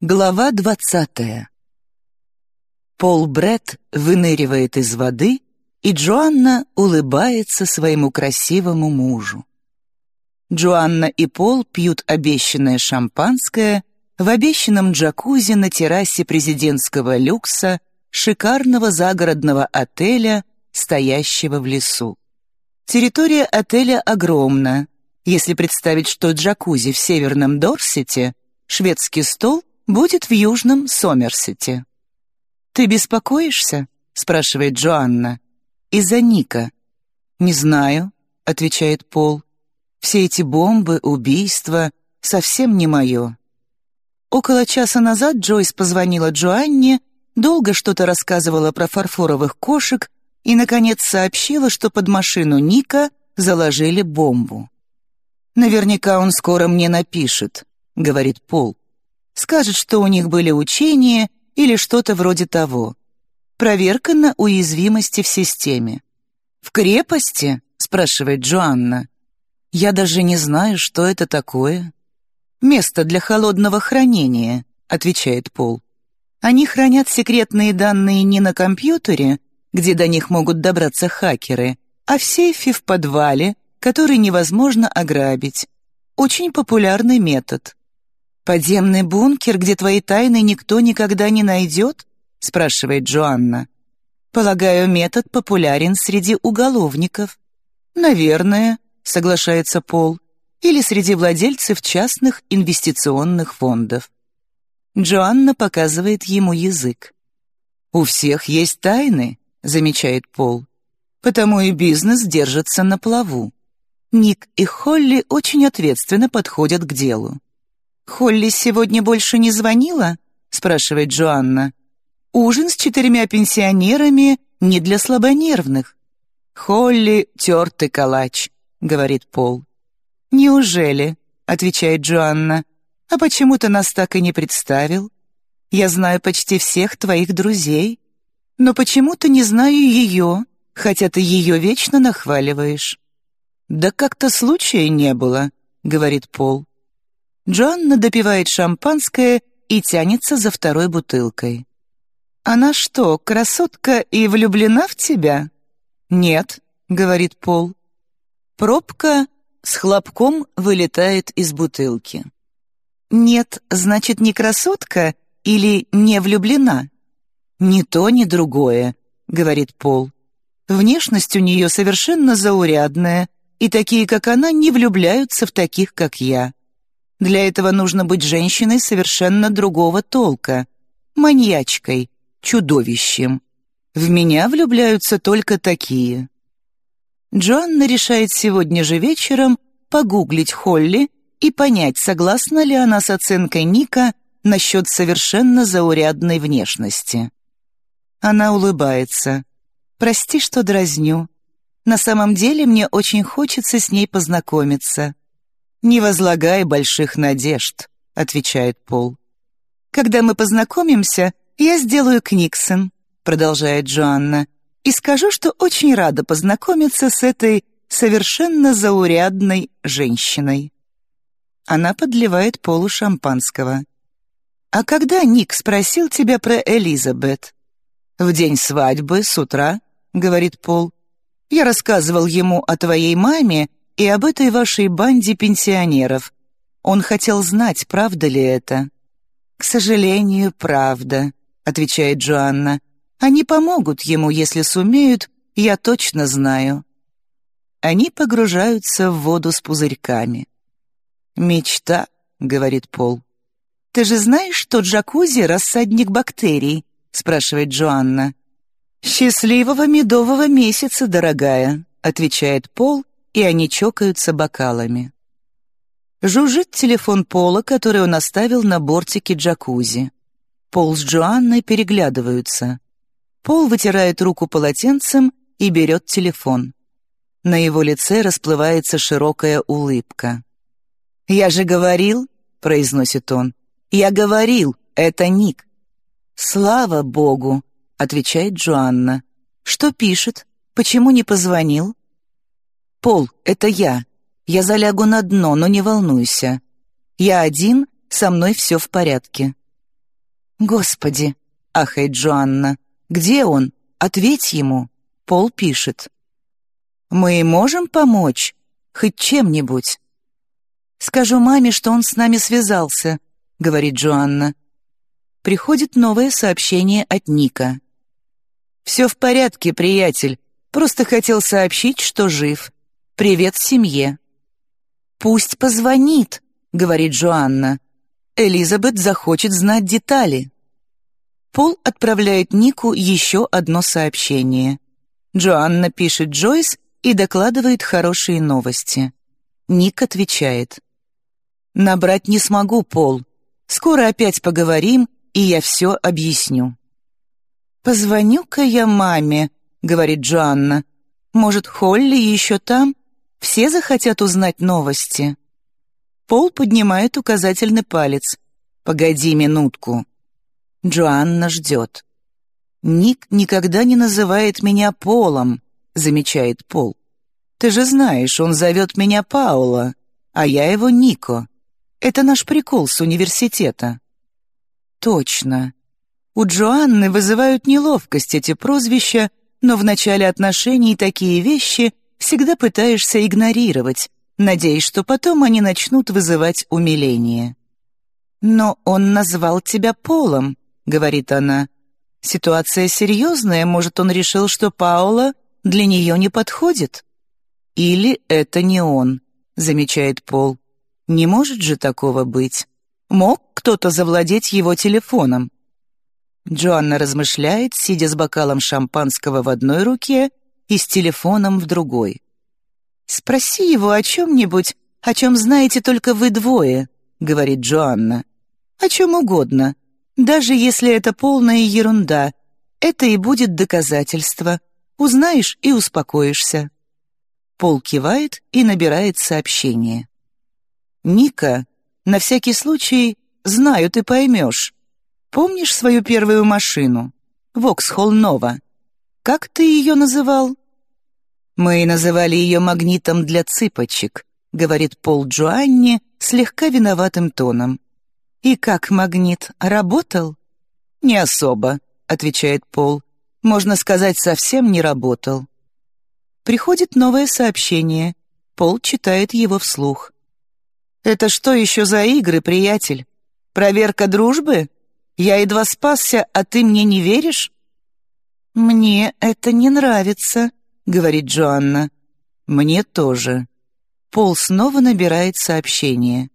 Глава двадцатая. Пол Бред выныривает из воды, и Джоанна улыбается своему красивому мужу. Джоанна и Пол пьют обещанное шампанское в обещанном джакузи на террасе президентского люкса шикарного загородного отеля, стоящего в лесу. Территория отеля огромна. Если представить, что джакузи в северном Дорсете, шведский стол будет в Южном Сомерсете. «Ты беспокоишься?» — спрашивает Джоанна. «Из-за Ника». «Не знаю», — отвечает Пол. «Все эти бомбы, убийства — совсем не мое». Около часа назад Джойс позвонила Джоанне, долго что-то рассказывала про фарфоровых кошек и, наконец, сообщила, что под машину Ника заложили бомбу. «Наверняка он скоро мне напишет», — говорит Пол. Скажет, что у них были учения или что-то вроде того. Проверка на уязвимости в системе. «В крепости?» — спрашивает Джоанна. «Я даже не знаю, что это такое». «Место для холодного хранения», — отвечает Пол. «Они хранят секретные данные не на компьютере, где до них могут добраться хакеры, а в сейфе в подвале, который невозможно ограбить. Очень популярный метод. «Подземный бункер, где твои тайны никто никогда не найдет?» — спрашивает Джоанна. «Полагаю, метод популярен среди уголовников». «Наверное», — соглашается Пол, «или среди владельцев частных инвестиционных фондов». Джоанна показывает ему язык. «У всех есть тайны», — замечает Пол. «Потому и бизнес держится на плаву. Ник и Холли очень ответственно подходят к делу. «Холли сегодня больше не звонила?» — спрашивает Джоанна. «Ужин с четырьмя пенсионерами не для слабонервных». «Холли — тертый калач», — говорит Пол. «Неужели?» — отвечает Джоанна. «А почему ты нас так и не представил? Я знаю почти всех твоих друзей, но почему-то не знаю ее, хотя ты ее вечно нахваливаешь». «Да как-то случая не было», — говорит Пол. Джоанна допивает шампанское и тянется за второй бутылкой. «Она что, красотка и влюблена в тебя?» «Нет», — говорит Пол. Пробка с хлопком вылетает из бутылки. «Нет, значит, не красотка или не влюблена?» «Ни то, ни другое», — говорит Пол. «Внешность у нее совершенно заурядная, и такие, как она, не влюбляются в таких, как я. Для этого нужно быть женщиной совершенно другого толка, маньячкой, чудовищем. В меня влюбляются только такие. Джоанна решает сегодня же вечером погуглить Холли и понять, согласна ли она с оценкой Ника насчет совершенно заурядной внешности. Она улыбается. «Прости, что дразню. На самом деле мне очень хочется с ней познакомиться. «Не возлагай больших надежд», — отвечает Пол. «Когда мы познакомимся, я сделаю Книксон», — продолжает Джоанна, «и скажу, что очень рада познакомиться с этой совершенно заурядной женщиной». Она подливает Полу шампанского. «А когда Ник спросил тебя про Элизабет?» «В день свадьбы, с утра», — говорит Пол. «Я рассказывал ему о твоей маме и об этой вашей банде пенсионеров. Он хотел знать, правда ли это». «К сожалению, правда», — отвечает Джоанна. «Они помогут ему, если сумеют, я точно знаю». Они погружаются в воду с пузырьками. «Мечта», — говорит Пол. «Ты же знаешь, что джакузи — рассадник бактерий?» — спрашивает Джоанна. «Счастливого медового месяца, дорогая», — отвечает Пол и они чокаются бокалами. Жужжит телефон Пола, который он оставил на бортике джакузи. Пол с Джоанной переглядываются. Пол вытирает руку полотенцем и берет телефон. На его лице расплывается широкая улыбка. «Я же говорил», — произносит он, — «я говорил, это Ник». «Слава Богу», — отвечает Джоанна. «Что пишет? Почему не позвонил?» «Пол, это я. Я залягу на дно, но не волнуйся. Я один, со мной все в порядке. «Господи!» — ахает Джоанна. «Где он? Ответь ему!» Пол пишет. «Мы можем помочь? Хоть чем-нибудь?» «Скажу маме, что он с нами связался», — говорит Джоанна. Приходит новое сообщение от Ника. «Все в порядке, приятель. Просто хотел сообщить, что жив. Привет семье». «Пусть позвонит», — говорит Джоанна. Элизабет захочет знать детали. Пол отправляет Нику еще одно сообщение. Джоанна пишет Джойс и докладывает хорошие новости. Ник отвечает. «Набрать не смогу, Пол. Скоро опять поговорим, и я все объясню». «Позвоню-ка я маме», — говорит Джоанна. «Может, Холли еще там? Все захотят узнать новости». Пол поднимает указательный палец. «Погоди минутку». Джоанна ждет. «Ник никогда не называет меня Полом», — замечает Пол. «Ты же знаешь, он зовет меня Паула, а я его Нико. Это наш прикол с университета». «Точно. У Джоанны вызывают неловкость эти прозвища, но в начале отношений такие вещи всегда пытаешься игнорировать, надеясь, что потом они начнут вызывать умиление. «Но он назвал тебя Полом», — говорит она. «Ситуация серьезная, может, он решил, что Паула для нее не подходит?» «Или это не он», — замечает Пол. «Не может же такого быть. Мог кто-то завладеть его телефоном?» Джоанна размышляет, сидя с бокалом шампанского в одной руке и с телефоном в другой. «Спроси его о чем-нибудь, о чем знаете только вы двое», — говорит Джоанна. «О чем угодно, даже если это полная ерунда. Это и будет доказательство. Узнаешь и успокоишься». Пол кивает и набирает сообщение. «Ника, на всякий случай, знаю, ты поймешь. Помнишь свою первую машину? Воксхолл Нова. Как ты ее называл?» «Мы называли ее магнитом для цыпочек», — говорит Пол Джоанни слегка виноватым тоном. «И как магнит, работал?» «Не особо», — отвечает Пол. «Можно сказать, совсем не работал». Приходит новое сообщение. Пол читает его вслух. «Это что еще за игры, приятель? Проверка дружбы? Я едва спасся, а ты мне не веришь?» «Мне это не нравится», говорит Джоанна. «Мне тоже». Пол снова набирает сообщение.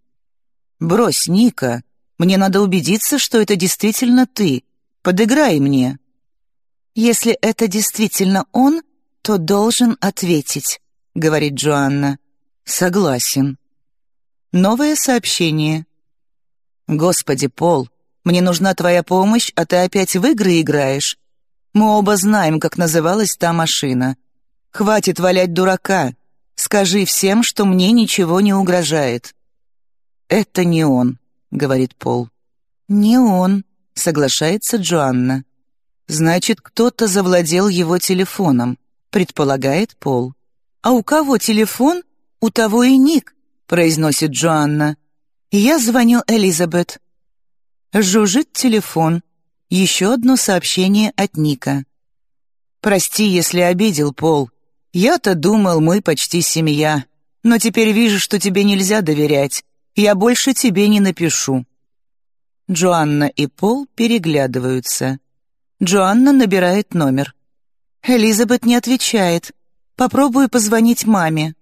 «Брось, Ника, мне надо убедиться, что это действительно ты. Подыграй мне». «Если это действительно он, то должен ответить», — говорит Джоанна. «Согласен». Новое сообщение. «Господи, Пол, мне нужна твоя помощь, а ты опять в игры играешь. Мы оба знаем, как называлась та машина. Хватит валять дурака. Скажи всем, что мне ничего не угрожает». «Это не он», — говорит Пол. «Не он», — соглашается Джоанна. «Значит, кто-то завладел его телефоном», — предполагает Пол. «А у кого телефон, у того и ник», — произносит Джоанна. «Я звоню Элизабет». Жужжит телефон. Еще одно сообщение от Ника. «Прости, если обидел, Пол. Я-то думал, мы почти семья, но теперь вижу, что тебе нельзя доверять. Я больше тебе не напишу». Джоанна и Пол переглядываются. Джоанна набирает номер. Элизабет не отвечает. Попробую позвонить маме.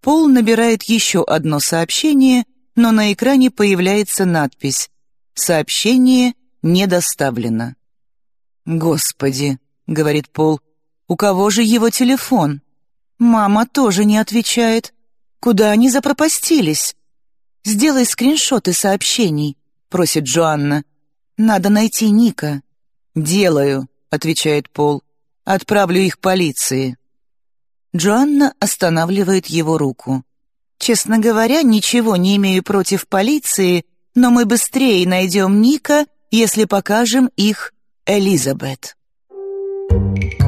Пол набирает еще одно сообщение, но на экране появляется надпись «Сообщение не доставлено». «Господи», — говорит Пол, у кого же его телефон? Мама тоже не отвечает. Куда они запропастились? «Сделай скриншоты сообщений», — просит Джоанна. «Надо найти Ника». «Делаю», — отвечает Пол. «Отправлю их полиции». Джоанна останавливает его руку. «Честно говоря, ничего не имею против полиции, но мы быстрее найдем Ника, если покажем их Элизабет». Thank you.